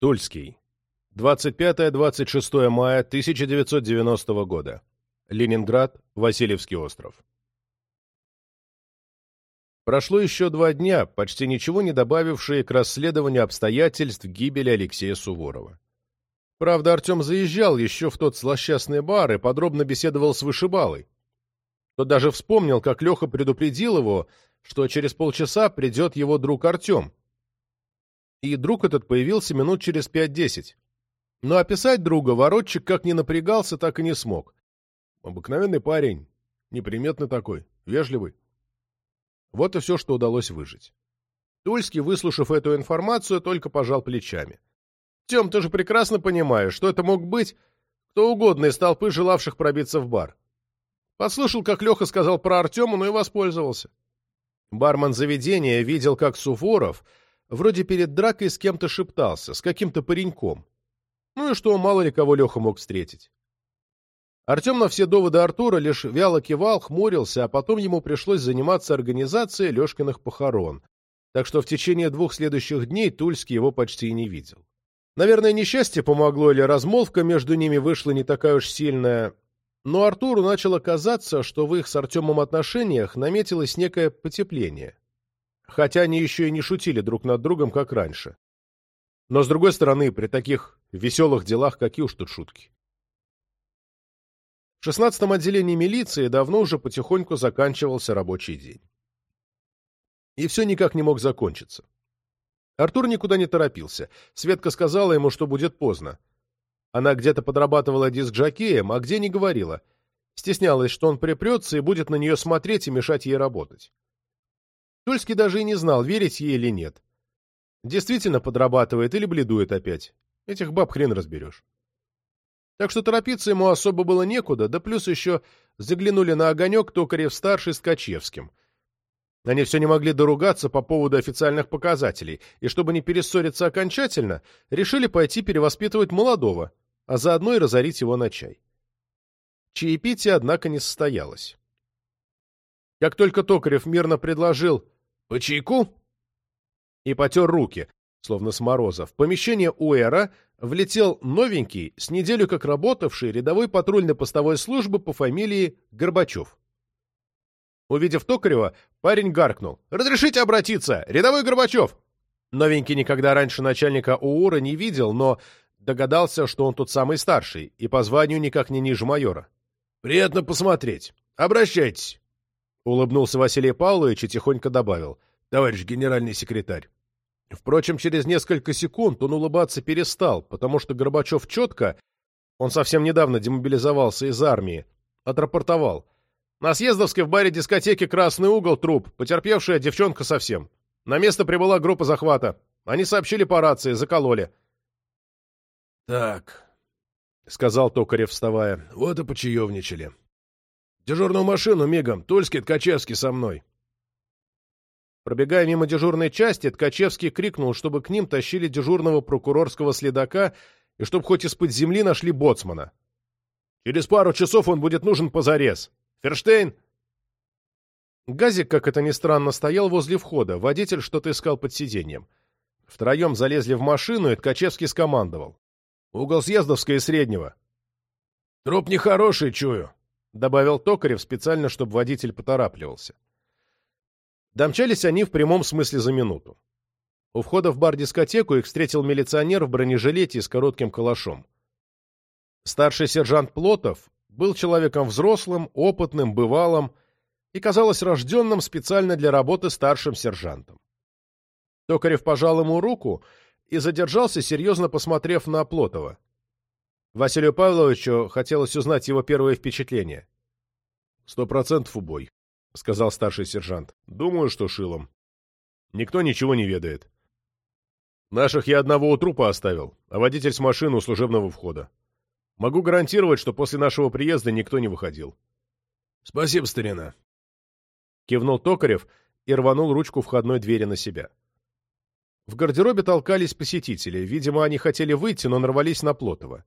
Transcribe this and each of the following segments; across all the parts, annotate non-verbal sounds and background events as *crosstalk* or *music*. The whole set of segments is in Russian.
Тульский. 25-26 мая 1990 года. Ленинград, Васильевский остров. Прошло еще два дня, почти ничего не добавившие к расследованию обстоятельств гибели Алексея Суворова. Правда, Артем заезжал еще в тот злосчастный бар и подробно беседовал с вышибалой. Тот даже вспомнил, как Леха предупредил его, что через полчаса придет его друг Артем. И друг этот появился минут через пять-десять. Но описать друга воротчик как ни напрягался, так и не смог. Обыкновенный парень, неприметный такой, вежливый. Вот и все, что удалось выжить. Тульский, выслушав эту информацию, только пожал плечами. «Тем, ты же прекрасно понимаешь, что это мог быть кто угодно из толпы, желавших пробиться в бар. Послушал, как Леха сказал про Артема, но и воспользовался. Бармен заведения видел, как Суворов вроде перед дракой с кем-то шептался, с каким-то пареньком. Ну и что, мало ли кого Леха мог встретить. Артем на все доводы Артура лишь вяло кивал, хмурился, а потом ему пришлось заниматься организацией Лешкиных похорон, так что в течение двух следующих дней Тульский его почти и не видел. Наверное, несчастье помогло или размолвка между ними вышла не такая уж сильная, но Артуру начало казаться, что в их с Артемом отношениях наметилось некое потепление. Хотя они еще и не шутили друг над другом, как раньше. Но, с другой стороны, при таких веселых делах какие уж тут шутки. В шестнадцатом отделении милиции давно уже потихоньку заканчивался рабочий день. И все никак не мог закончиться. Артур никуда не торопился. Светка сказала ему, что будет поздно. Она где-то подрабатывала диск-жокеем, а где не говорила. Стеснялась, что он припрется и будет на нее смотреть и мешать ей работать. Тульский даже и не знал, верить ей или нет. Действительно подрабатывает или бледует опять. Этих баб хрен разберешь. Так что торопиться ему особо было некуда, да плюс еще заглянули на огонек Токарев-старший с Качевским. Они все не могли доругаться по поводу официальных показателей, и чтобы не перессориться окончательно, решили пойти перевоспитывать молодого, а заодно и разорить его на чай. Чаепитие, однако, не состоялось. Как только Токарев мирно предложил «по чайку» и потер руки, словно с мороза, в помещение Уэра влетел новенький, с неделю как работавший рядовой патрульно-постовой службы по фамилии Горбачев. Увидев Токарева, парень гаркнул. «Разрешите обратиться! Рядовой Горбачев!» Новенький никогда раньше начальника УУРа не видел, но Догадался, что он тут самый старший, и по званию никак не ниже майора. «Приятно посмотреть. Обращайтесь!» Улыбнулся Василий Павлович и тихонько добавил. «Товарищ генеральный секретарь». Впрочем, через несколько секунд он улыбаться перестал, потому что Горбачев четко, он совсем недавно демобилизовался из армии, отрапортовал. На Съездовской в баре дискотеки «Красный угол» труп, потерпевшая девчонка совсем. На место прибыла группа захвата. Они сообщили по рации, закололи. «Так», — сказал Токарев, вставая, — «вот и почаевничали. Дежурную машину мигом, Тульский, Ткачевский со мной». Пробегая мимо дежурной части, Ткачевский крикнул, чтобы к ним тащили дежурного прокурорского следака и чтобы хоть из-под земли нашли боцмана. «Через пару часов он будет нужен позарез. Ферштейн!» Газик, как это ни странно, стоял возле входа. Водитель что-то искал под сиденьем. Втроем залезли в машину, и Ткачевский скомандовал. Угол Съездовской и Среднего. Труп нехороший, чую, — добавил Токарев специально, чтобы водитель поторапливался. Домчались они в прямом смысле за минуту. У входа в бар-дискотеку их встретил милиционер в бронежилете и с коротким калашом. Старший сержант Плотов был человеком взрослым, опытным, бывалым и, казалось, рожденным специально для работы старшим сержантом. Токарев пожал ему руку и задержался, серьезно посмотрев на Плотова. Василию Павловичу хотелось узнать его первое впечатление. — Сто процентов убой, — сказал старший сержант. — Думаю, что шилом. Никто ничего не ведает. Наших я одного у трупа оставил, а водитель с машины у служебного входа. Могу гарантировать, что после нашего приезда никто не выходил. — Спасибо, старина. Кивнул Токарев и рванул ручку входной двери на себя. — в гардеробе толкались посетители. Видимо, они хотели выйти, но нарвались на Плотова.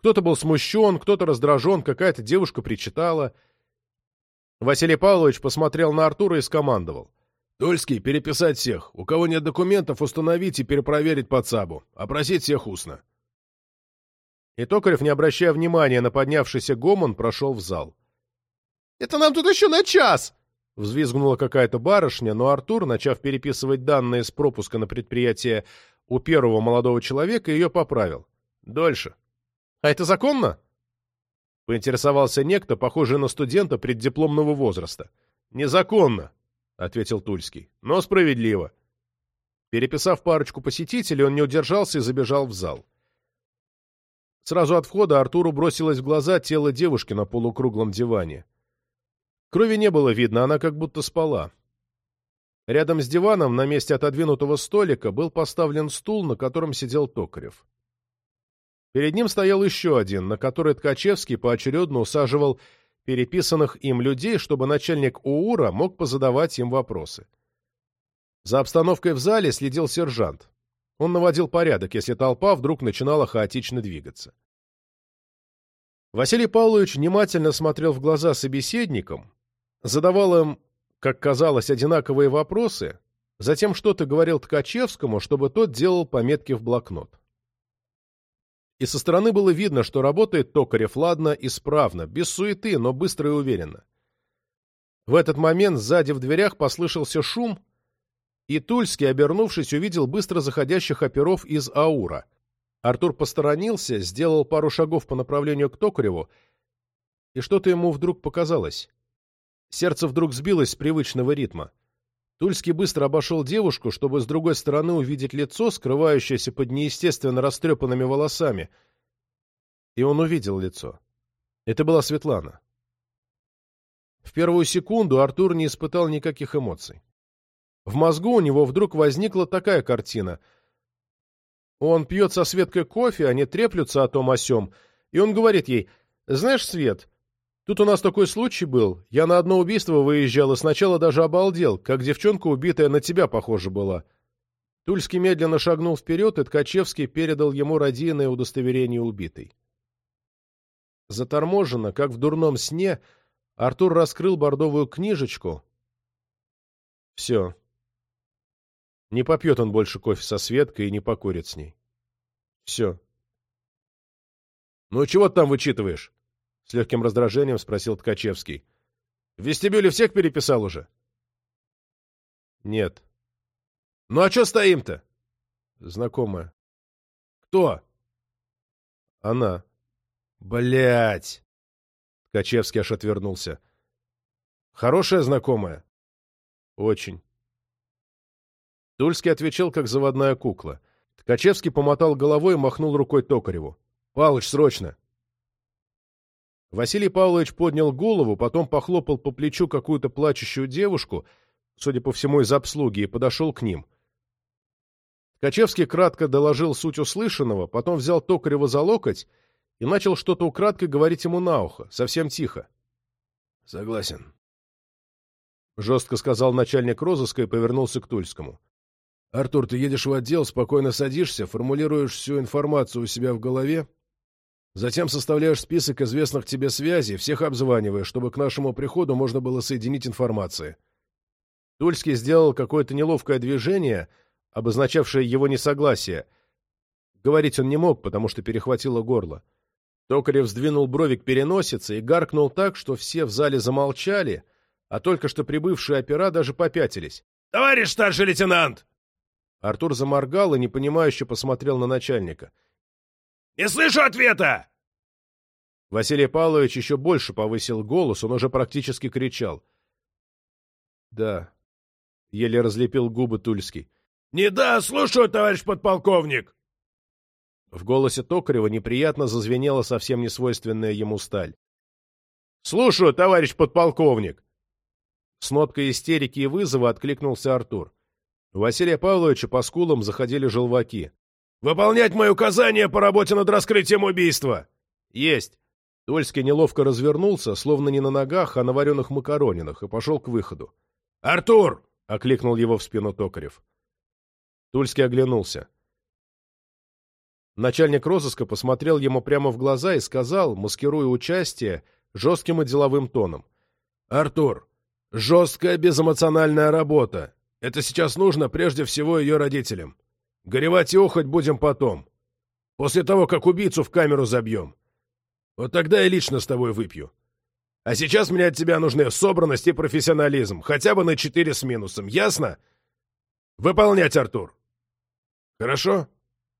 Кто-то был смущен, кто-то раздражен, какая-то девушка причитала. Василий Павлович посмотрел на Артура и скомандовал. «Тульский, переписать всех. У кого нет документов, установить и перепроверить под САБу. Опросить всех устно». И Токарев, не обращая внимания на поднявшийся гомон, прошел в зал. «Это нам тут еще на час!» Взвизгнула какая-то барышня, но Артур, начав переписывать данные с пропуска на предприятие у первого молодого человека, ее поправил. «Дольше». «А это законно?» Поинтересовался некто, похожий на студента преддипломного возраста. «Незаконно», — ответил Тульский, — «но справедливо». Переписав парочку посетителей, он не удержался и забежал в зал. Сразу от входа Артуру бросилось в глаза тело девушки на полукруглом диване. Крови не было видно, она как будто спала. Рядом с диваном, на месте отодвинутого столика, был поставлен стул, на котором сидел Токарев. Перед ним стоял еще один, на который Ткачевский поочередно усаживал переписанных им людей, чтобы начальник УУРа мог позадавать им вопросы. За обстановкой в зале следил сержант. Он наводил порядок, если толпа вдруг начинала хаотично двигаться. Василий Павлович внимательно смотрел в глаза собеседникам, задавал им, как казалось, одинаковые вопросы, затем что-то говорил Ткачевскому, чтобы тот делал пометки в блокнот. И со стороны было видно, что работает Токарев ладно справно, без суеты, но быстро и уверенно. В этот момент сзади в дверях послышался шум, и Тульский, обернувшись, увидел быстро заходящих оперов из Аура. Артур посторонился, сделал пару шагов по направлению к Токареву, и что-то ему вдруг показалось. Сердце вдруг сбилось с привычного ритма. Тульский быстро обошел девушку, чтобы с другой стороны увидеть лицо, скрывающееся под неестественно растрепанными волосами. И он увидел лицо. Это была Светлана. В первую секунду Артур не испытал никаких эмоций. В мозгу у него вдруг возникла такая картина. Он пьет со Светкой кофе, они треплются о том о сём, и он говорит ей, «Знаешь, Свет, тут у нас такой случай был. Я на одно убийство выезжал и сначала даже обалдел, как девчонка убитая на тебя похожа была». Тульский медленно шагнул вперед, и Ткачевский передал ему родийное удостоверение убитой. Заторможенно, как в дурном сне, Артур раскрыл бордовую книжечку. Все. Не попьет он больше кофе со Светкой и не покурит с ней. Все. «Ну чего ты там вычитываешь?» — с легким раздражением спросил Ткачевский. «В вестибюле всех переписал уже?» «Нет». «Ну а что стоим-то?» «Знакомая». «Кто?» «Она». Блять! Ткачевский аж отвернулся. «Хорошая знакомая?» «Очень». Тульский отвечал, как заводная кукла. Ткачевский помотал головой и махнул рукой Токареву. «Палыч, срочно!» Василий Павлович поднял голову, потом похлопал по плечу какую-то плачущую девушку, судя по всему, из обслуги, и подошел к ним. Ткачевский кратко доложил суть услышанного, потом взял Токарева за локоть и начал что-то украдкой говорить ему на ухо, совсем тихо. «Согласен», — жестко сказал начальник розыска и повернулся к Тульскому. Артур, ты едешь в отдел, спокойно садишься, формулируешь всю информацию у себя в голове, затем составляешь список известных тебе связей, всех обзваниваешь, чтобы к нашему приходу можно было соединить информации. Тульский сделал какое-то неловкое движение, обозначавшее его несогласие. Говорить он не мог, потому что перехватило горло. Токарев сдвинул брови к переносице и гаркнул так, что все в зале замолчали, а только что прибывшие опера даже попятились. «Товарищ старший лейтенант!» Артур заморгал и непонимающе посмотрел на начальника. «Не слышу ответа!» Василий Павлович еще больше повысил голос, он уже практически кричал. «Да», — еле разлепил губы Тульский. «Не да, слушаю, товарищ подполковник!» В голосе Токарева неприятно зазвенела совсем несвойственная ему сталь. «Слушаю, товарищ подполковник!» С ноткой истерики и вызова откликнулся Артур. У Василия Павловича по скулам заходили желваки. «Выполнять мои указания по работе над раскрытием убийства!» «Есть!» Тольский неловко развернулся, словно не на ногах, а на вареных макаронинах, и пошел к выходу. «Артур!» — окликнул его в спину Токарев. Тульский оглянулся. Начальник розыска посмотрел ему прямо в глаза и сказал, маскируя участие, жестким и деловым тоном. «Артур, жесткая безэмоциональная работа. Это сейчас нужно прежде всего ее родителям. Горевать и охоть будем потом. После того, как убийцу в камеру забьем. Вот тогда я лично с тобой выпью. А сейчас мне от тебя нужны собранность и профессионализм, хотя бы на четыре с минусом, ясно? Выполнять, Артур. Хорошо?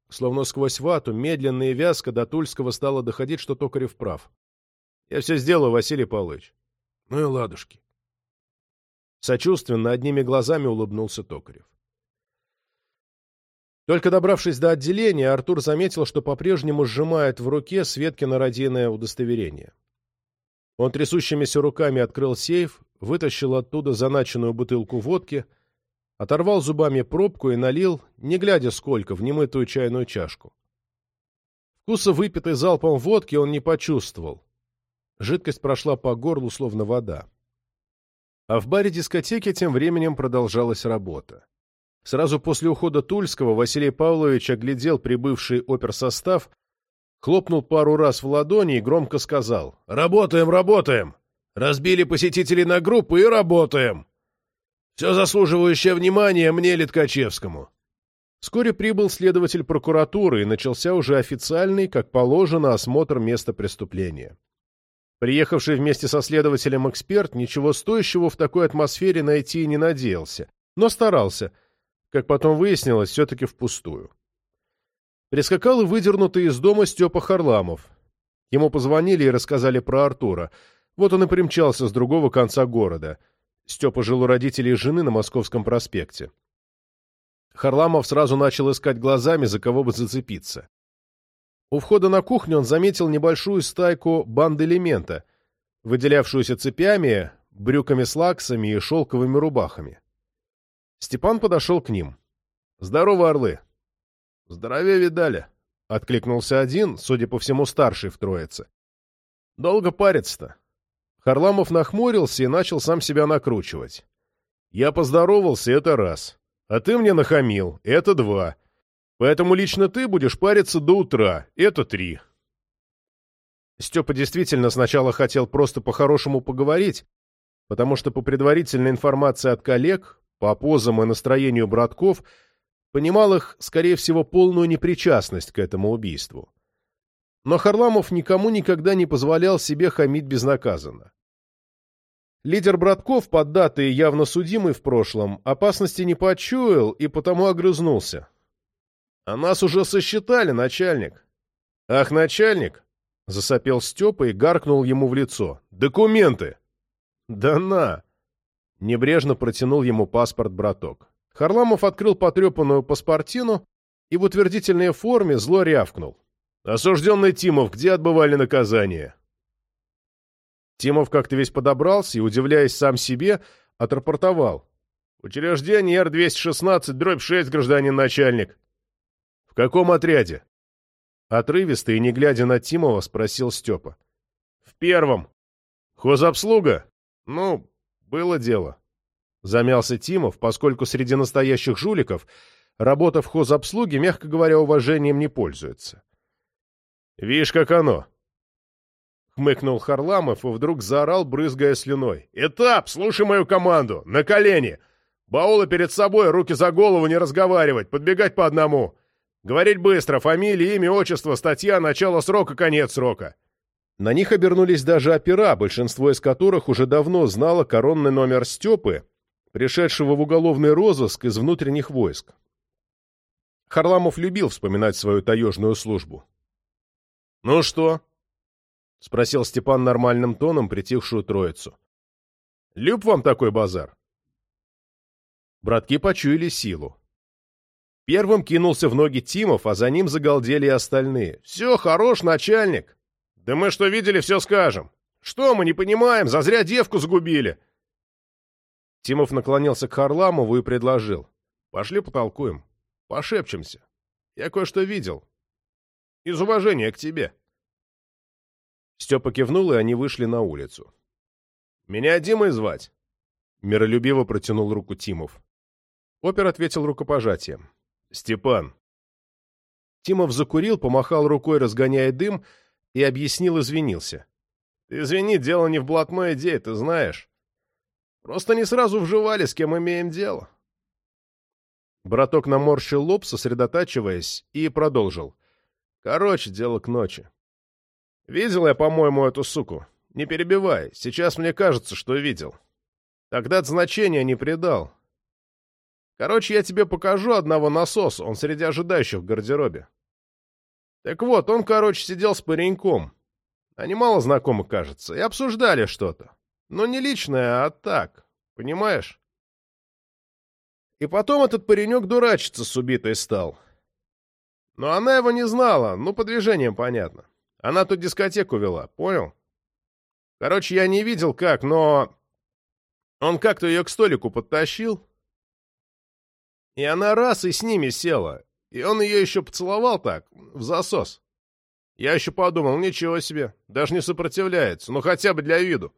Словно сквозь вату, медленно и вязко до Тульского стало доходить, что Токарев прав. Я все сделаю, Василий Павлович. Ну и ладушки. Сочувственно, одними глазами улыбнулся Токарев. Только добравшись до отделения, Артур заметил, что по-прежнему сжимает в руке Светкино родийное удостоверение. Он трясущимися руками открыл сейф, вытащил оттуда заначенную бутылку водки, оторвал зубами пробку и налил, не глядя сколько, в немытую чайную чашку. Вкуса выпитой залпом водки он не почувствовал. Жидкость прошла по горлу, словно вода. А в баре дискотеки тем временем продолжалась работа. Сразу после ухода Тульского Василий Павлович оглядел прибывший оперсостав, хлопнул пару раз в ладони и громко сказал «Работаем, работаем! Разбили посетителей на группы и работаем! Все заслуживающее внимания мне, Литкачевскому!» Вскоре прибыл следователь прокуратуры и начался уже официальный, как положено, осмотр места преступления. Приехавший вместе со следователем эксперт ничего стоящего в такой атмосфере найти не надеялся, но старался – как потом выяснилось, все-таки впустую. Прискакал и выдернутый из дома Степа Харламов. Ему позвонили и рассказали про Артура. Вот он и примчался с другого конца города. Степа жил у родителей жены на Московском проспекте. Харламов сразу начал искать глазами, за кого бы зацепиться. У входа на кухню он заметил небольшую стайку банд-элемента, выделявшуюся цепями, брюками с лаксами и шелковыми рубахами. Степан подошел к ним. «Здорово, орлы!» «Здоровее видали!» — откликнулся один, судя по всему, старший в троице. «Долго париться-то!» Харламов нахмурился и начал сам себя накручивать. «Я поздоровался, это раз. А ты мне нахамил, это два. Поэтому лично ты будешь париться до утра, это три». Степа действительно сначала хотел просто по-хорошему поговорить, потому что по предварительной информации от коллег по позам и настроению братков, понимал их, скорее всего, полную непричастность к этому убийству. Но Харламов никому никогда не позволял себе хамить безнаказанно. Лидер братков, поддатый и явно судимый в прошлом, опасности не почуял и потому огрызнулся. «А нас уже сосчитали, начальник». «Ах, начальник!» — засопел Степа и гаркнул ему в лицо. «Документы!» «Да на!» Небрежно протянул ему паспорт браток. Харламов открыл потрепанную паспортину и в утвердительной форме зло рявкнул. «Осужденный Тимов, где отбывали наказание?» Тимов как-то весь подобрался и, удивляясь сам себе, отрапортовал. «Учреждение Р-216, дробь 6, гражданин начальник». «В каком отряде?» Отрывисто и не глядя на Тимова, спросил Степа. «В первом». «Хозобслуга?» «Ну, было дело. Замялся Тимов, поскольку среди настоящих жуликов работа в хозобслуге, мягко говоря, уважением не пользуется. «Видишь, как оно!» Хмыкнул Харламов и вдруг заорал, брызгая слюной. «Этап! Слушай мою команду! На колени! Баулы перед собой, руки за голову, не разговаривать, подбегать по одному! Говорить быстро, фамилия, имя, отчество, статья, начало срока, конец срока!» На них обернулись даже опера, большинство из которых уже давно знало коронный номер Степы, пришедшего в уголовный розыск из внутренних войск. Харламов любил вспоминать свою таежную службу. «Ну что?» — спросил Степан нормальным тоном притихшую троицу. «Люб вам такой базар?» Братки почуяли силу. Первым кинулся в ноги Тимов, а за ним загалдели и остальные. «Все, хорош, начальник!» «Да мы что видели, все скажем. Что мы не понимаем? Зазря девку сгубили!» Тимов наклонился к Харламову и предложил. «Пошли потолкуем. Пошепчемся. Я кое-что видел. Из уважения к тебе». Степа кивнул, и они вышли на улицу. «Меня Димой звать?» Миролюбиво протянул руку Тимов. Опер ответил рукопожатием. «Степан». Тимов закурил, помахал рукой, разгоняя дым, и объяснил, извинился. «Ты извини, дело не в блатной идее, ты знаешь. Просто не сразу вживали, с кем имеем дело. Браток наморщил лоб, сосредотачиваясь, и продолжил. Короче, дело к ночи. Видел я, по-моему, эту суку. Не перебивай, сейчас мне кажется, что видел. Тогда значения не придал. Короче, я тебе покажу одного насоса, он среди ожидающих в гардеробе. Так вот, он, короче, сидел с пареньком. Они мало знакомы, кажется, и обсуждали что-то. Но не личное, а так, понимаешь? И потом этот паренек дурачиться с убитой стал. Но она его не знала, ну, по движениям понятно. Она тут дискотеку вела, понял? Короче, я не видел как, но... Он как-то ее к столику подтащил, и она раз и с ними села, и он ее еще поцеловал так, в засос. Я еще подумал, ничего себе, даже не сопротивляется, ну хотя бы для виду.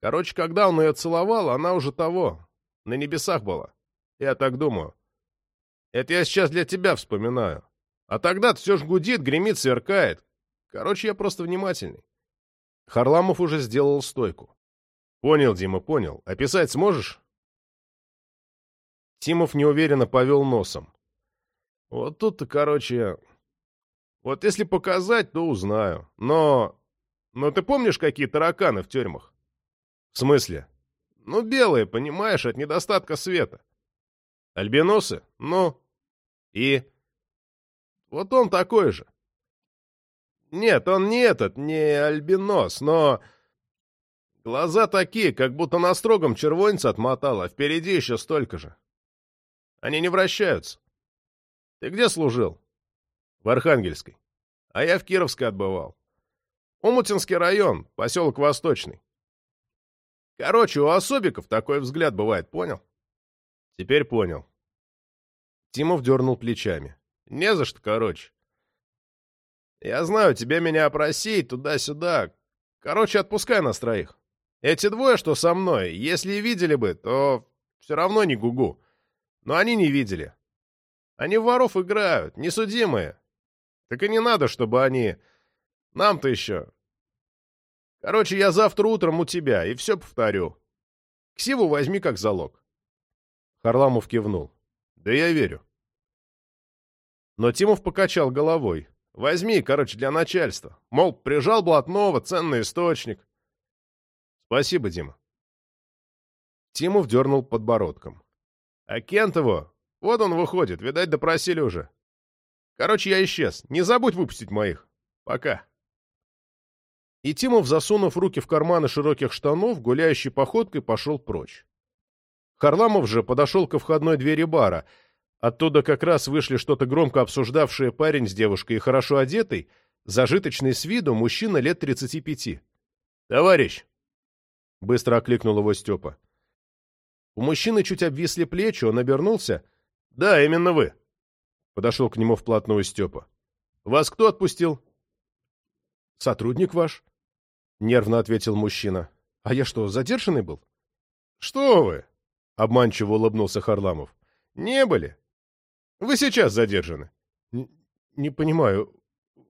Короче, когда он ее целовал, она уже того, на небесах была. Я так думаю. Это я сейчас для тебя вспоминаю. А тогда все ж гудит, гремит, сверкает. Короче, я просто внимательный. Харламов уже сделал стойку. Понял, Дима, понял. Описать сможешь? Тимов неуверенно повел носом. Вот тут-то, короче... Вот если показать, то узнаю. Но... Но ты помнишь, какие тараканы в тюрьмах? В смысле? Ну, белые, понимаешь, от недостатка света. Альбиносы? Ну? И? Вот он такой же. Нет, он не этот, не альбинос, но... Глаза такие, как будто на строгом червонце отмотало, а впереди еще столько же. Они не вращаются. Ты где служил? В Архангельской. А я в Кировской отбывал. Умутинский район, поселок Восточный. Короче, у особиков такой взгляд бывает, понял? Теперь понял. Тимов дернул плечами. Не за что, короче. Я знаю, тебе меня опросить туда-сюда. Короче, отпускай нас троих. Эти двое, что со мной, если и видели бы, то все равно не гугу. Но они не видели. Они в воров играют, несудимые. Так и не надо, чтобы они... Нам-то еще. Короче, я завтра утром у тебя, и все повторю. Ксиву возьми как залог. Харламов кивнул. Да я верю. Но Тимов покачал головой. Возьми, короче, для начальства. Мол, прижал блатного, ценный источник. Спасибо, Дима. Тимов дернул подбородком. А Кентову, вот он выходит, видать, допросили уже. Короче, я исчез. Не забудь выпустить моих. Пока. И Тимов, засунув руки в карманы широких штанов, гуляющей походкой пошел прочь. Харламов же подошел ко входной двери бара. Оттуда как раз вышли что-то громко обсуждавшие парень с девушкой и хорошо одетый, зажиточный с виду мужчина лет тридцати пяти. «Товарищ!» — быстро окликнул его Степа. У мужчины чуть обвисли плечи, он обернулся. «Да, именно вы!» Подошел к нему вплотную Степа. «Вас кто отпустил?» «Сотрудник ваш», — нервно ответил мужчина. «А я что, задержанный был?» «Что вы?» — обманчиво улыбнулся Харламов. «Не были. Вы сейчас задержаны». «Не понимаю,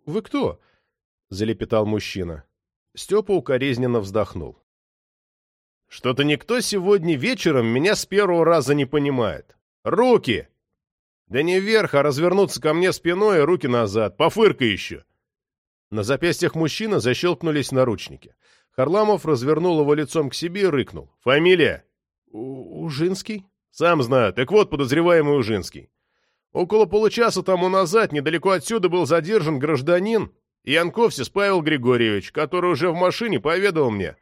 вы кто?» — залепетал мужчина. Степа укоризненно вздохнул. «Что-то никто сегодня вечером меня с первого раза не понимает. Руки!» «Да не вверх, а развернуться ко мне спиной и руки назад. Пофырка еще!» На запястьях мужчины защелкнулись наручники. Харламов развернул его лицом к себе и рыкнул. «Фамилия?» «Ужинский?» «Сам знаю. Так вот, подозреваемый Ужинский. Около получаса тому назад недалеко отсюда был задержан гражданин Янковсис Павел Григорьевич, который уже в машине поведал мне,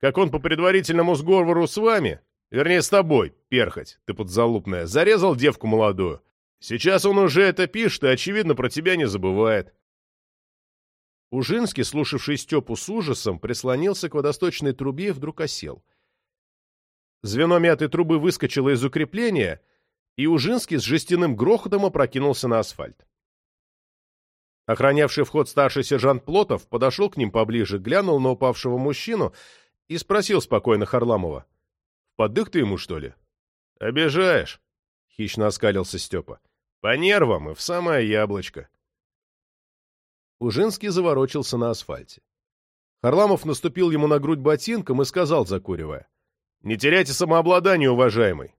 как он по предварительному сговору с вами, вернее, с тобой, перхоть, ты подзалупная, зарезал девку молодую. Сейчас он уже это пишет и, очевидно, про тебя не забывает. Ужинский, слушавший Степу с ужасом, прислонился к водосточной трубе и вдруг осел. Звено мятой трубы выскочило из укрепления, и Ужинский с жестяным грохотом опрокинулся на асфальт. Охранявший вход старший сержант Плотов подошел к ним поближе, глянул на упавшего мужчину и спросил спокойно Харламова. — Подых ты ему, что ли? — Обижаешь, — хищно оскалился Степа. По нервам и в самое яблочко. Ужинский заворочился на асфальте. Харламов наступил ему на грудь ботинком и сказал, закуривая. «Не теряйте самообладание, уважаемый.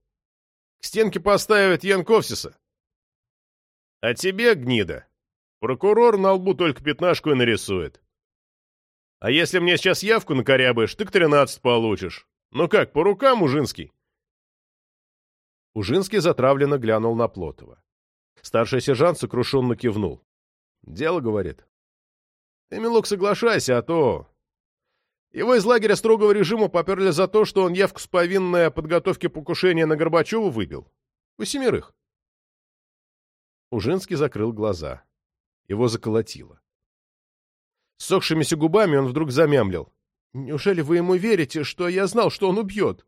К стенке поставят Янковсиса. А тебе, гнида, прокурор на лбу только пятнашку и нарисует. А если мне сейчас явку накорябаешь, ты к тринадцать получишь. Ну как, по рукам, Ужинский?» Ужинский затравленно глянул на Плотова. Старший сержант сокрушенно кивнул. «Дело, — говорит. Ты, милок, соглашайся, а то... Его из лагеря строгого режима поперли за то, что он явку с повинной подготовке покушения на Горбачева выбил. У семерых». Ужинский закрыл глаза. Его заколотило. С сохшимися губами он вдруг замямлил. «Неужели вы ему верите, что я знал, что он убьет?»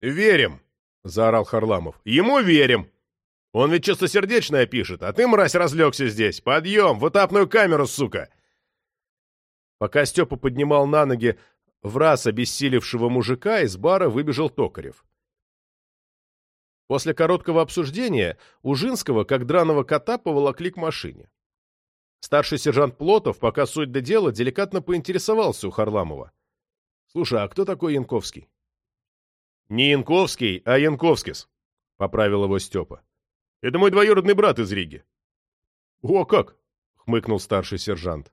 «Верим!» — заорал Харламов. «Ему верим! Он ведь чистосердечное пишет, а ты, мразь, разлегся здесь! Подъем! В этапную камеру, сука!» Пока Степа поднимал на ноги в раз обессилевшего мужика, из бара выбежал Токарев. После короткого обсуждения Ужинского, как драного кота, поволокли к машине. Старший сержант Плотов, пока суть до дела, деликатно поинтересовался у Харламова. «Слушай, а кто такой Янковский?» «Не Янковский, а Янковскис», — поправил его Степа. «Это мой двоюродный брат из Риги». «О, как!» — хмыкнул старший сержант.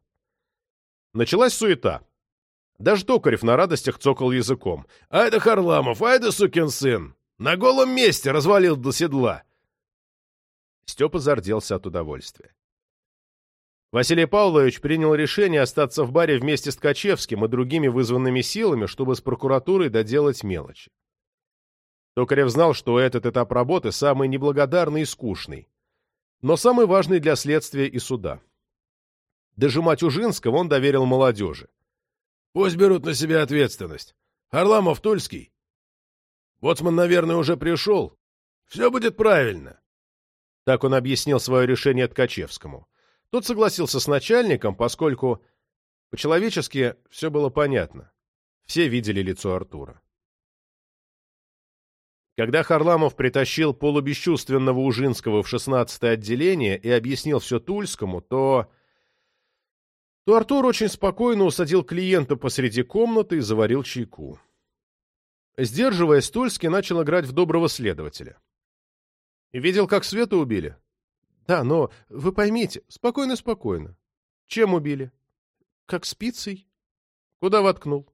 Началась суета. Даже Токарев на радостях цокал языком. «А это Харламов, а это сукин сын! На голом месте развалил до седла!» Степа зарделся от удовольствия. Василий Павлович принял решение остаться в баре вместе с Ткачевским и другими вызванными силами, чтобы с прокуратурой доделать мелочи. Токарев знал, что этот этап работы самый неблагодарный и скучный, но самый важный для следствия и суда. Дожимать Ужинского он доверил молодежи. «Пусть берут на себя ответственность. Харламов Тульский. Боцман, наверное, уже пришел. Все будет правильно». Так он объяснил свое решение Ткачевскому. Тот согласился с начальником, поскольку по-человечески все было понятно. Все видели лицо Артура. Когда Харламов притащил полубесчувственного Ужинского в шестнадцатое отделение и объяснил все Тульскому, то... то Артур очень спокойно усадил клиента посреди комнаты и заварил чайку. Сдерживаясь, Тульский начал играть в доброго следователя. «Видел, как Свету убили?» Да, но вы поймите, спокойно-спокойно. Чем убили? Как спицей. Куда воткнул?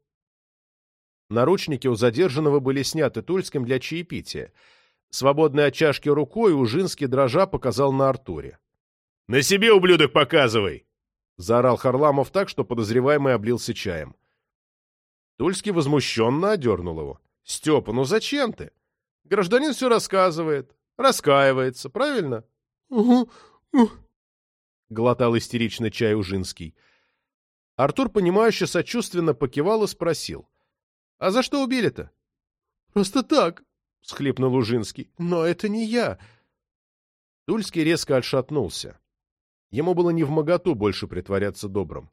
Наручники у задержанного были сняты Тульским для чаепития. Свободной от чашки рукой Ужинский дрожа показал на Артуре. — На себе, ублюдок, показывай! — заорал Харламов так, что подозреваемый облился чаем. Тульский возмущенно одернул его. — Степа, ну зачем ты? Гражданин все рассказывает, раскаивается, правильно? — Угу, угу. Глотал истерично чай Ужинский. Артур, понимающе сочувственно покивал и спросил. — А за что убили-то? — Просто так, — схлипнул Ужинский. — Но это не я. Тульский резко отшатнулся. Ему было не в моготу больше притворяться добрым.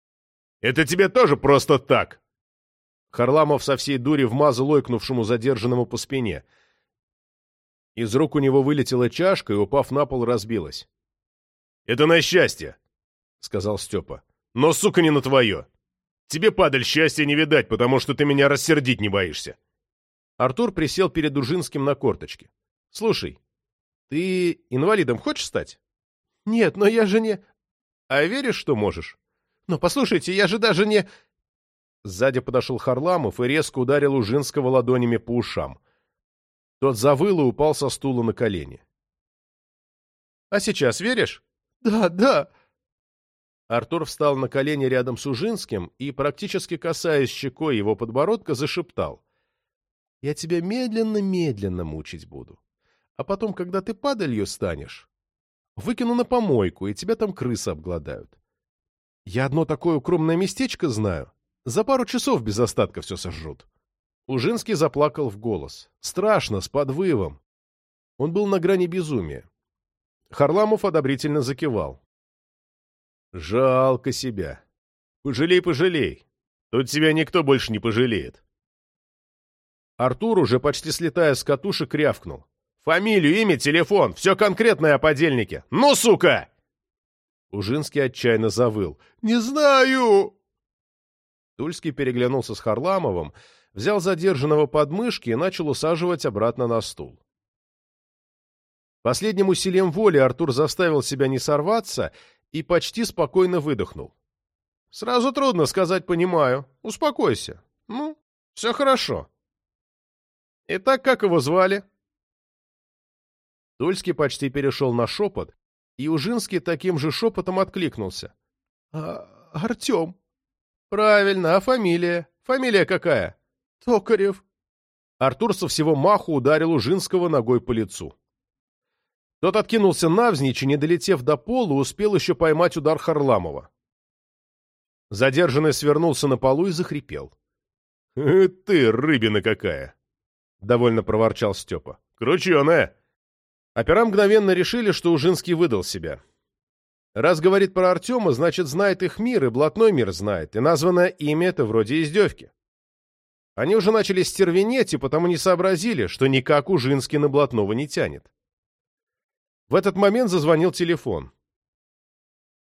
— Это тебе тоже просто так! Харламов со всей дури вмазал ойкнувшему задержанному по спине — из рук у него вылетела чашка и, упав на пол, разбилась. «Это на счастье!» — сказал Степа. «Но, сука, не на твое! Тебе, падаль, счастья не видать, потому что ты меня рассердить не боишься!» Артур присел перед Ужинским на корточке. «Слушай, ты инвалидом хочешь стать?» «Нет, но я же не...» «А веришь, что можешь?» «Но послушайте, я же даже не...» Сзади подошел Харламов и резко ударил Ужинского ладонями по ушам. Тот завыл и упал со стула на колени. «А сейчас веришь?» «Да, да». Артур встал на колени рядом с Ужинским и, практически касаясь щекой его подбородка, зашептал. «Я тебя медленно-медленно мучить буду. А потом, когда ты падалью станешь, выкину на помойку, и тебя там крысы обгладают. Я одно такое укромное местечко знаю. За пару часов без остатка все сожрут». Ужинский заплакал в голос. Страшно, с подвывом. Он был на грани безумия. Харламов одобрительно закивал. «Жалко себя. Пожалей, пожалей. Тут тебя никто больше не пожалеет». Артур, уже почти слетая с катушек, рявкнул. «Фамилию, имя, телефон. Все конкретное о подельнике. Ну, сука!» Ужинский отчаянно завыл. «Не знаю!» Тульский переглянулся с Харламовым, взял задержанного под мышки и начал усаживать обратно на стул. Последним усилием воли Артур заставил себя не сорваться и почти спокойно выдохнул. «Сразу трудно сказать «понимаю». Успокойся. Ну, все хорошо». «Итак, как его звали?» Тульский почти перешел на шепот, и Ужинский таким же шепотом откликнулся. «А, «Артем». «Правильно, а фамилия? Фамилия какая?» «Токарев». Артур со всего маху ударил Ужинского ногой по лицу. Тот откинулся навзничь и, не долетев до пола, успел еще поймать удар Харламова. Задержанный свернулся на полу и захрипел. «Э, *laughs* «Ты, рыбина какая!» — довольно проворчал Степа. «Крученая!» Опера мгновенно решили, что Ужинский выдал себя. Раз говорит про Артема, значит, знает их мир, и блатной мир знает, и названное имя — это вроде издевки. Они уже начали стервенеть, и потому не сообразили, что никак Ужинский на блатного не тянет. В этот момент зазвонил телефон.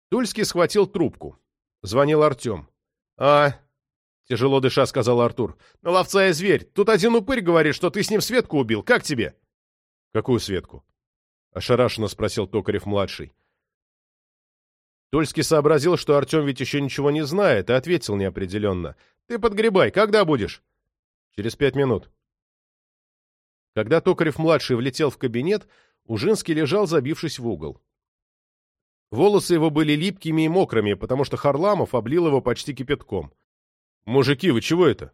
Тульский схватил трубку. Звонил Артем. «А...» — тяжело дыша сказал Артур. «На ловца и зверь. Тут один упырь говорит, что ты с ним Светку убил. Как тебе?» «Какую Светку?» — ошарашенно спросил Токарев-младший. Тульский сообразил, что Артем ведь еще ничего не знает, и ответил неопределенно. «Ты подгребай. Когда будешь?» «Через пять минут». Когда Токарев-младший влетел в кабинет, Ужинский лежал, забившись в угол. Волосы его были липкими и мокрыми, потому что Харламов облил его почти кипятком. «Мужики, вы чего это?»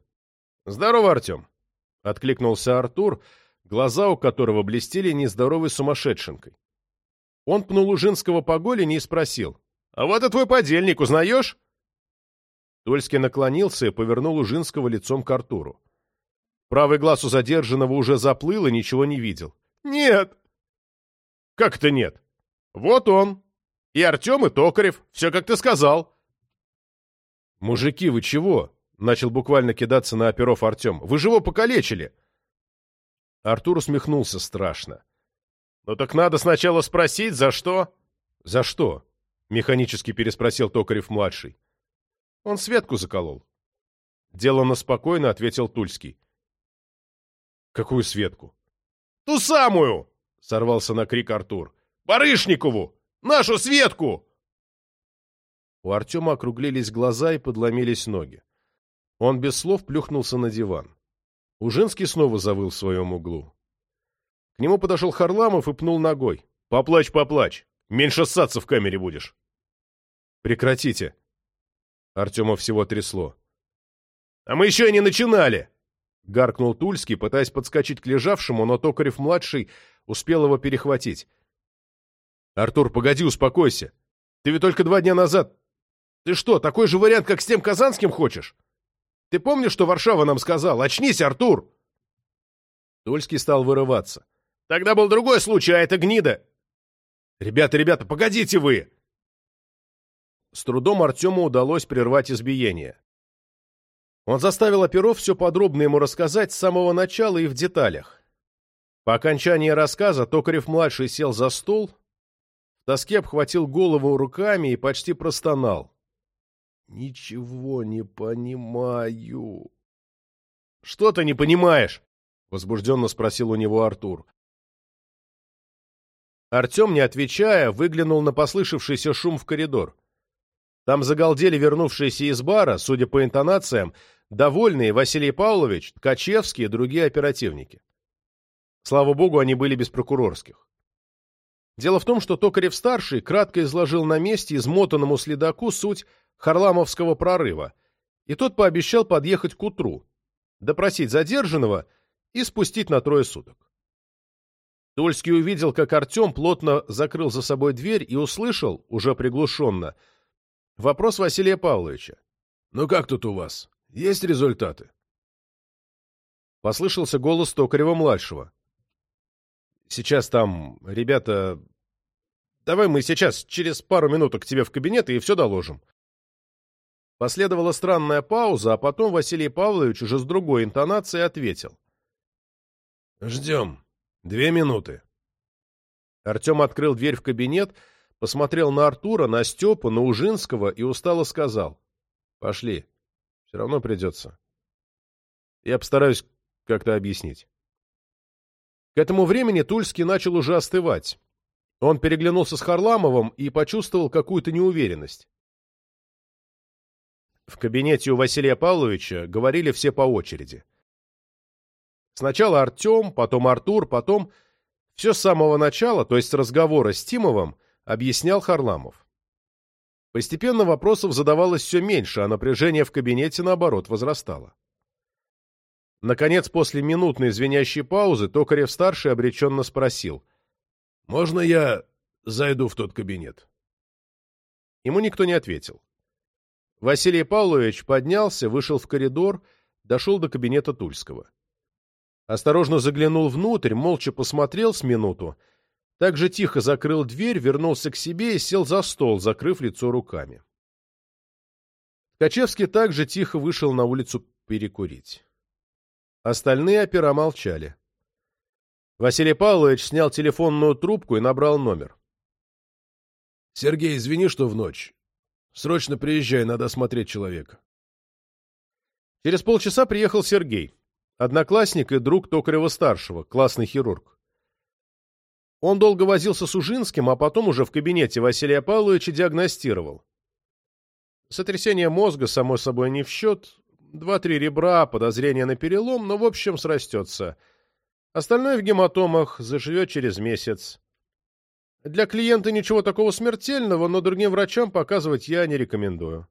«Здорово, Артем!» — откликнулся Артур, глаза у которого блестели нездоровой сумасшедшенкой. Он пнул Ужинского по голени и спросил. «А вот и твой подельник, узнаешь?» Тольский наклонился и повернул Ужинского лицом к Артуру. Правый глаз у задержанного уже заплыл и ничего не видел. «Нет!» Как это нет? Вот он. И Артем, и Токарев. Все, как ты сказал. Мужики, вы чего? Начал буквально кидаться на оперов Артем. Вы же его покалечили. Артур усмехнулся страшно. Ну так надо сначала спросить, за что? За что? Механически переспросил Токарев-младший. Он Светку заколол. Деланно спокойно ответил Тульский. Какую Светку? Ту самую! — сорвался на крик Артур. «Барышникову! Нашу Светку!» У Артема округлились глаза и подломились ноги. Он без слов плюхнулся на диван. Ужинский снова завыл в своем углу. К нему подошел Харламов и пнул ногой. «Поплачь, поплачь! Меньше ссаться в камере будешь!» «Прекратите!» Артема всего трясло. «А мы еще и не начинали!» — гаркнул Тульский, пытаясь подскочить к лежавшему, но Токарев-младший успел его перехватить. «Артур, погоди, успокойся. Ты ведь только два дня назад... Ты что, такой же вариант, как с тем Казанским хочешь? Ты помнишь, что Варшава нам сказал? Очнись, Артур!» Тульский стал вырываться. «Тогда был другой случай, а это гнида!» «Ребята, ребята, погодите вы!» С трудом Артему удалось прервать избиение. Он заставил оперов все подробно ему рассказать с самого начала и в деталях. По окончании рассказа Токарев-младший сел за стол, в тоске обхватил голову руками и почти простонал. «Ничего не понимаю». «Что ты не понимаешь?» — возбужденно спросил у него Артур. Артем, не отвечая, выглянул на послышавшийся шум в коридор. Там загалдели вернувшиеся из бара, судя по интонациям, довольные Василий Павлович, Ткачевский и другие оперативники. Слава богу, они были без прокурорских. Дело в том, что Токарев-старший кратко изложил на месте измотанному следаку суть Харламовского прорыва, и тот пообещал подъехать к утру, допросить задержанного и спустить на трое суток. Тульский увидел, как Артем плотно закрыл за собой дверь и услышал, уже приглушенно, вопрос Василия Павловича. «Ну как тут у вас? Есть результаты?» Послышался голос Токарева-младшего. Сейчас там, ребята... Давай мы сейчас, через пару минуток к тебе в кабинет и все доложим. Последовала странная пауза, а потом Василий Павлович уже с другой интонацией ответил. «Ждем. Две минуты». Артем открыл дверь в кабинет, посмотрел на Артура, на Степу, на Ужинского и устало сказал. «Пошли. Все равно придется». Я постараюсь как-то объяснить. К этому времени Тульский начал уже остывать. Он переглянулся с Харламовым и почувствовал какую-то неуверенность. В кабинете у Василия Павловича говорили все по очереди. Сначала Артем, потом Артур, потом... Все с самого начала, то есть разговора с Тимовым, объяснял Харламов. Постепенно вопросов задавалось все меньше, а напряжение в кабинете, наоборот, возрастало. Наконец, после минутной звенящей паузы, Токарев-старший обреченно спросил. «Можно я зайду в тот кабинет?» Ему никто не ответил. Василий Павлович поднялся, вышел в коридор, дошел до кабинета Тульского. Осторожно заглянул внутрь, молча посмотрел с минуту, так же тихо закрыл дверь, вернулся к себе и сел за стол, закрыв лицо руками. Ткачевский также тихо вышел на улицу перекурить. Остальные опера молчали. Василий Павлович снял телефонную трубку и набрал номер. — Сергей, извини, что в ночь. Срочно приезжай, надо осмотреть человека. Через полчаса приехал Сергей, одноклассник и друг Токарева-старшего, классный хирург. Он долго возился с Ужинским, а потом уже в кабинете Василия Павловича диагностировал. Сотрясение мозга, само собой, не в счет, Два-три ребра, подозрение на перелом, но в общем срастется. Остальное в гематомах заживет через месяц. Для клиента ничего такого смертельного, но другим врачам показывать я не рекомендую.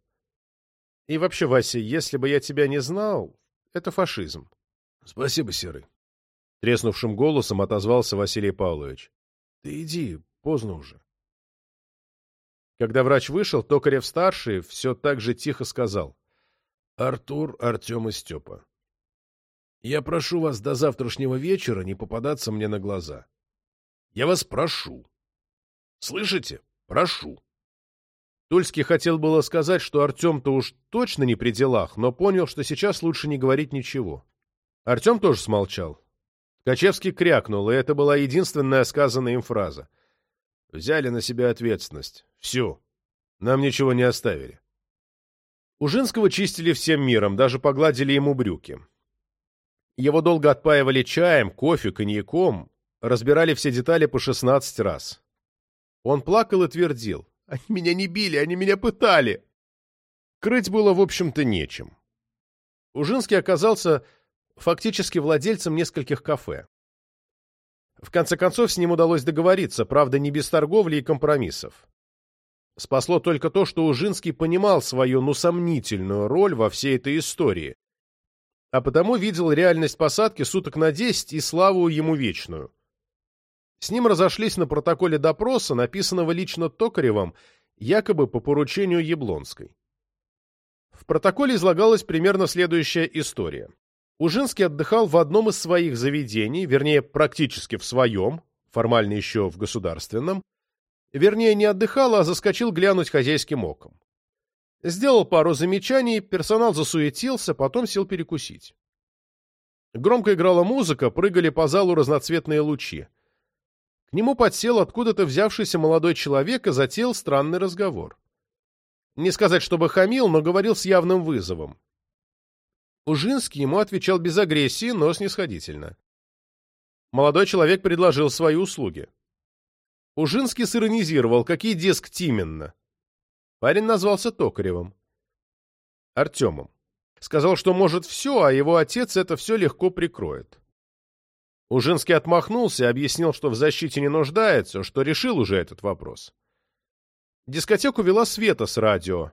И вообще, Вася, если бы я тебя не знал, это фашизм. — Спасибо, Серый. Треснувшим голосом отозвался Василий Павлович. — Ты иди, поздно уже. Когда врач вышел, Токарев-старший все так же тихо сказал. Артур, Артем и Степа. Я прошу вас до завтрашнего вечера не попадаться мне на глаза. Я вас прошу. Слышите? Прошу. Тульский хотел было сказать, что Артем-то уж точно не при делах, но понял, что сейчас лучше не говорить ничего. Артем тоже смолчал. Ткачевский крякнул, и это была единственная сказанная им фраза. Взяли на себя ответственность. Все. Нам ничего не оставили. Ужинского чистили всем миром, даже погладили ему брюки. Его долго отпаивали чаем, кофе, коньяком, разбирали все детали по шестнадцать раз. Он плакал и твердил. «Они меня не били, они меня пытали!» Крыть было, в общем-то, нечем. Ужинский оказался фактически владельцем нескольких кафе. В конце концов, с ним удалось договориться, правда, не без торговли и компромиссов. Спасло только то, что Ужинский понимал свою, ну, сомнительную роль во всей этой истории, а потому видел реальность посадки суток на десять и славу ему вечную. С ним разошлись на протоколе допроса, написанного лично Токаревым, якобы по поручению Яблонской. В протоколе излагалась примерно следующая история. Ужинский отдыхал в одном из своих заведений, вернее, практически в своем, формально еще в государственном, Вернее, не отдыхал, а заскочил глянуть хозяйским оком. Сделал пару замечаний, персонал засуетился, потом сел перекусить. Громко играла музыка, прыгали по залу разноцветные лучи. К нему подсел откуда-то взявшийся молодой человек и затеял странный разговор. Не сказать, чтобы хамил, но говорил с явным вызовом. Ужинский ему отвечал без агрессии, но снисходительно. Молодой человек предложил свои услуги. Ужинский сиронизировал, какие, дескать, именно. Парень назвался Токаревым. Артемом. Сказал, что может все, а его отец это все легко прикроет. Ужинский отмахнулся объяснил, что в защите не нуждается, что решил уже этот вопрос. Дискотеку вела Света с радио.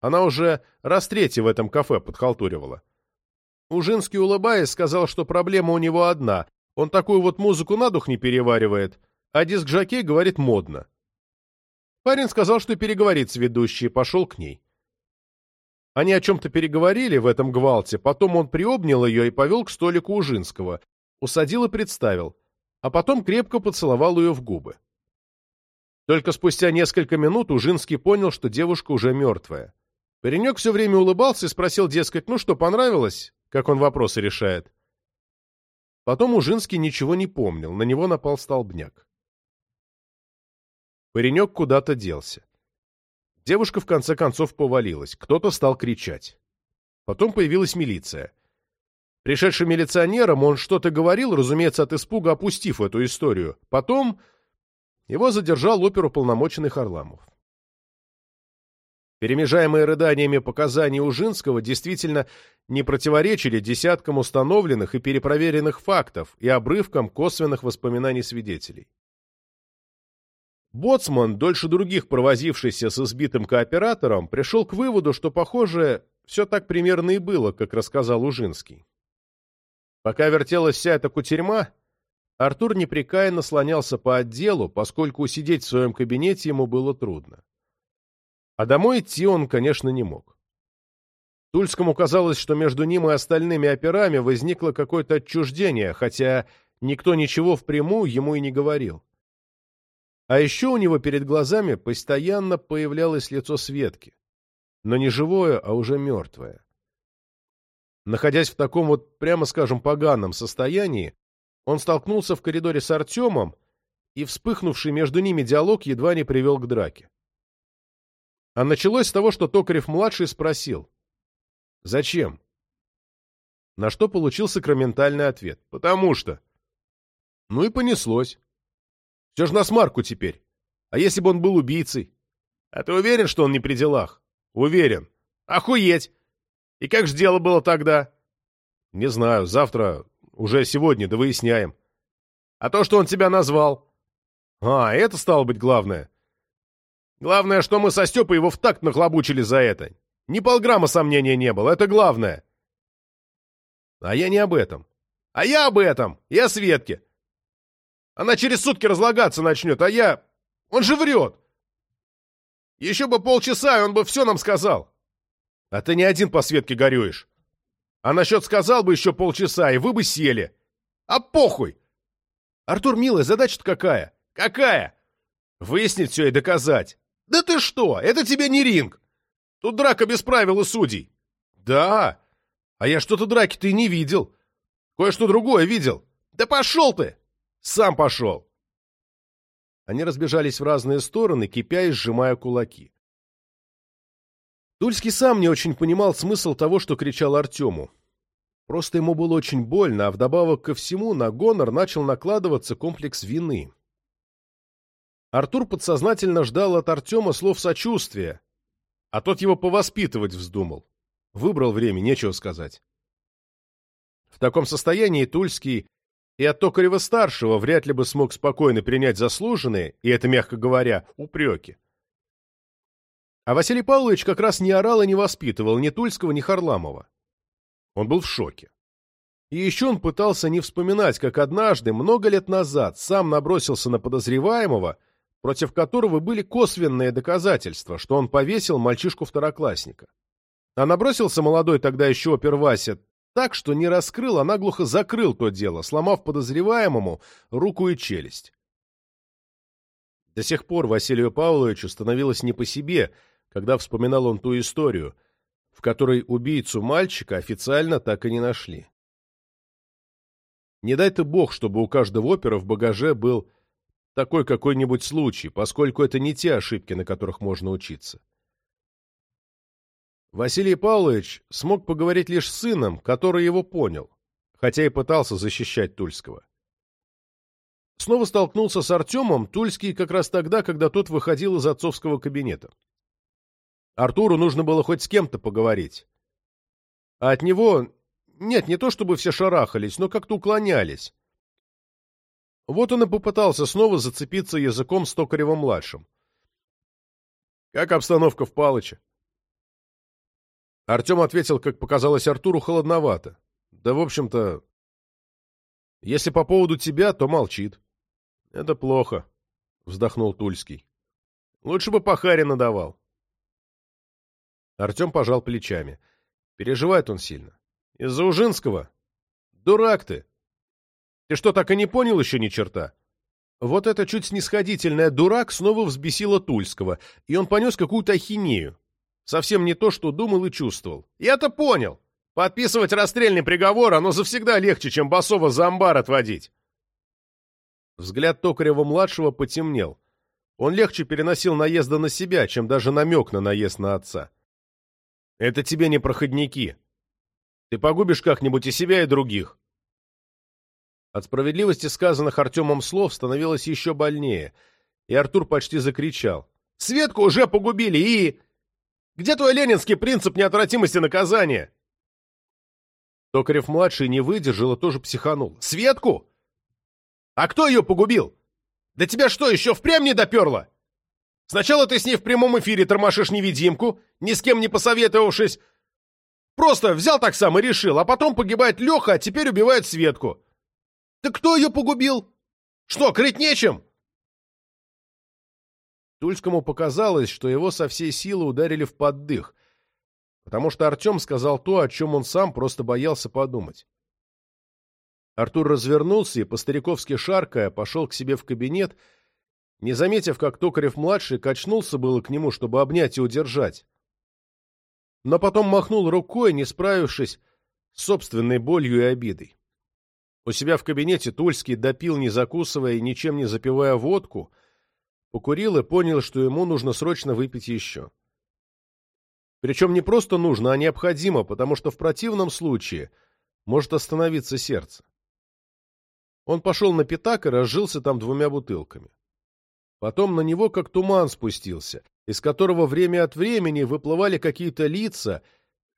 Она уже раз третий в этом кафе подхалтуривала. Ужинский, улыбаясь, сказал, что проблема у него одна. Он такую вот музыку на дух не переваривает — а диск-жокей говорит модно. Парень сказал, что переговорит с ведущей, и пошел к ней. Они о чем-то переговорили в этом гвалте, потом он приобнял ее и повел к столику Ужинского, усадил и представил, а потом крепко поцеловал ее в губы. Только спустя несколько минут Ужинский понял, что девушка уже мертвая. Паренек все время улыбался и спросил, дескать, ну что, понравилось, как он вопросы решает? Потом Ужинский ничего не помнил, на него напал столбняк. Паренек куда-то делся. Девушка в конце концов повалилась. Кто-то стал кричать. Потом появилась милиция. Пришедшим милиционерам он что-то говорил, разумеется, от испуга опустив эту историю. Потом его задержал оперуполномоченный Харламов. Перемежаемые рыданиями показания Ужинского действительно не противоречили десяткам установленных и перепроверенных фактов и обрывкам косвенных воспоминаний свидетелей. Боцман, дольше других провозившийся с избитым кооператором, пришел к выводу, что, похоже, все так примерно и было, как рассказал Ужинский. Пока вертелась вся эта кутерьма, Артур непрекаянно слонялся по отделу, поскольку усидеть в своем кабинете ему было трудно. А домой идти он, конечно, не мог. Тульскому казалось, что между ним и остальными операми возникло какое-то отчуждение, хотя никто ничего впрямую ему и не говорил. А еще у него перед глазами постоянно появлялось лицо Светки. Но не живое, а уже мертвое. Находясь в таком вот, прямо скажем, поганом состоянии, он столкнулся в коридоре с Артемом, и вспыхнувший между ними диалог едва не привел к драке. А началось с того, что Токарев-младший спросил. «Зачем?» На что получил сакраментальный ответ. «Потому что». Ну и понеслось. Все же на смарку теперь. А если бы он был убийцей? А ты уверен, что он не при делах? Уверен. Охуеть! И как же дело было тогда? Не знаю, завтра, уже сегодня, да выясняем. А то, что он тебя назвал? А, это стало быть главное. Главное, что мы со Степой его в такт нахлобучили за это. Ни полграмма сомнения не было, это главное. А я не об этом. А я об этом! Я Светке. Она через сутки разлагаться начнет, а я... Он же врет! Еще бы полчаса, и он бы все нам сказал. А ты не один по Светке горюешь. А насчет сказал бы еще полчаса, и вы бы сели. А похуй! Артур, милый, задача-то какая? Какая? Выяснить все и доказать. «Да ты что? Это тебе не ринг! Тут драка без правил и судей!» «Да! А я что-то драки-то и не видел. Кое-что другое видел. Да пошел ты! Сам пошел!» Они разбежались в разные стороны, кипя и сжимая кулаки. Тульский сам не очень понимал смысл того, что кричал Артему. Просто ему было очень больно, а вдобавок ко всему на гонор начал накладываться комплекс вины. Артур подсознательно ждал от Артема слов сочувствия, а тот его повоспитывать вздумал. Выбрал время, нечего сказать. В таком состоянии Тульский и от Токарева-старшего вряд ли бы смог спокойно принять заслуженные, и это, мягко говоря, упреки. А Василий Павлович как раз не орал и не воспитывал ни Тульского, ни Харламова. Он был в шоке. И еще он пытался не вспоминать, как однажды, много лет назад, сам набросился на подозреваемого — против которого были косвенные доказательства, что он повесил мальчишку-второклассника. А набросился молодой тогда еще опер Вася так, что не раскрыл, а наглухо закрыл то дело, сломав подозреваемому руку и челюсть. До сих пор Василию Павловичу становилось не по себе, когда вспоминал он ту историю, в которой убийцу мальчика официально так и не нашли. Не дай-то бог, чтобы у каждого опера в багаже был такой какой-нибудь случай, поскольку это не те ошибки, на которых можно учиться. Василий Павлович смог поговорить лишь с сыном, который его понял, хотя и пытался защищать Тульского. Снова столкнулся с Артемом Тульский как раз тогда, когда тот выходил из отцовского кабинета. Артуру нужно было хоть с кем-то поговорить. А от него... Нет, не то чтобы все шарахались, но как-то уклонялись. Вот он и попытался снова зацепиться языком с Токаревым-младшим. «Как обстановка в Палыче?» Артем ответил, как показалось Артуру, холодновато. «Да, в общем-то, если по поводу тебя, то молчит». «Это плохо», — вздохнул Тульский. «Лучше бы по Харе надавал». Артем пожал плечами. Переживает он сильно. «Из-за Ужинского? Дурак ты! Ты что, так и не понял еще ни черта? Вот эта чуть снисходительная дурак снова взбесила Тульского, и он понес какую-то ахинею. Совсем не то, что думал и чувствовал. Я-то понял. Подписывать расстрельный приговор, оно завсегда легче, чем басово за амбар отводить. Взгляд Токарева-младшего потемнел. Он легче переносил наезда на себя, чем даже намек на наезд на отца. «Это тебе не проходники. Ты погубишь как-нибудь и себя, и других. От справедливости сказанных Артемом слов становилось еще больнее, и Артур почти закричал. «Светку уже погубили, и... Где твой ленинский принцип неотвратимости наказания?» Токарев-младший не выдержал и тоже психанул. «Светку? А кто ее погубил? Да тебя что, еще впрямь не доперло? Сначала ты с ней в прямом эфире тормошишь невидимку, ни с кем не посоветовавшись. Просто взял так сам и решил, а потом погибает Леха, а теперь убивает Светку. Да кто ее погубил? Что, крыть нечем?» Тульскому показалось, что его со всей силы ударили в поддых, потому что Артем сказал то, о чем он сам просто боялся подумать. Артур развернулся и, по-стариковски шаркая, пошел к себе в кабинет, не заметив, как Токарев-младший качнулся было к нему, чтобы обнять и удержать. Но потом махнул рукой, не справившись с собственной болью и обидой. У себя в кабинете Тульский допил, не закусывая и ничем не запивая водку, покурил и понял, что ему нужно срочно выпить еще. Причем не просто нужно, а необходимо, потому что в противном случае может остановиться сердце. Он пошел на пятак и разжился там двумя бутылками. Потом на него как туман спустился, из которого время от времени выплывали какие-то лица,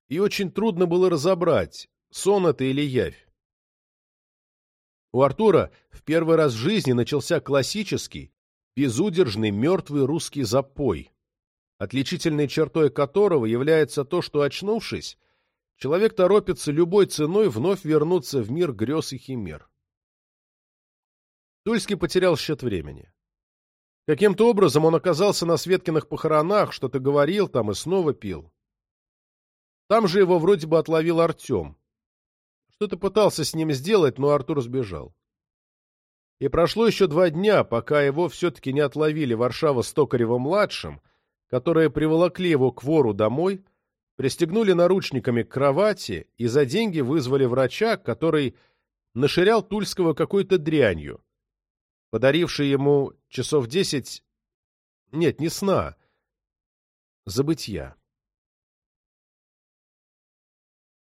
и очень трудно было разобрать, сон это или явь. У Артура в первый раз в жизни начался классический, безудержный мертвый русский запой, отличительной чертой которого является то, что, очнувшись, человек торопится любой ценой вновь вернуться в мир грез и химер. Тульский потерял счет времени. Каким-то образом он оказался на Светкиных похоронах, что-то говорил там и снова пил. Там же его вроде бы отловил Артем. Что-то пытался с ним сделать, но Артур сбежал. И прошло еще два дня, пока его все-таки не отловили Варшава с Токаревым-младшим, которые приволокли его к вору домой, пристегнули наручниками к кровати и за деньги вызвали врача, который наширял Тульского какой-то дрянью, подаривший ему часов десять... Нет, не сна. Забытья.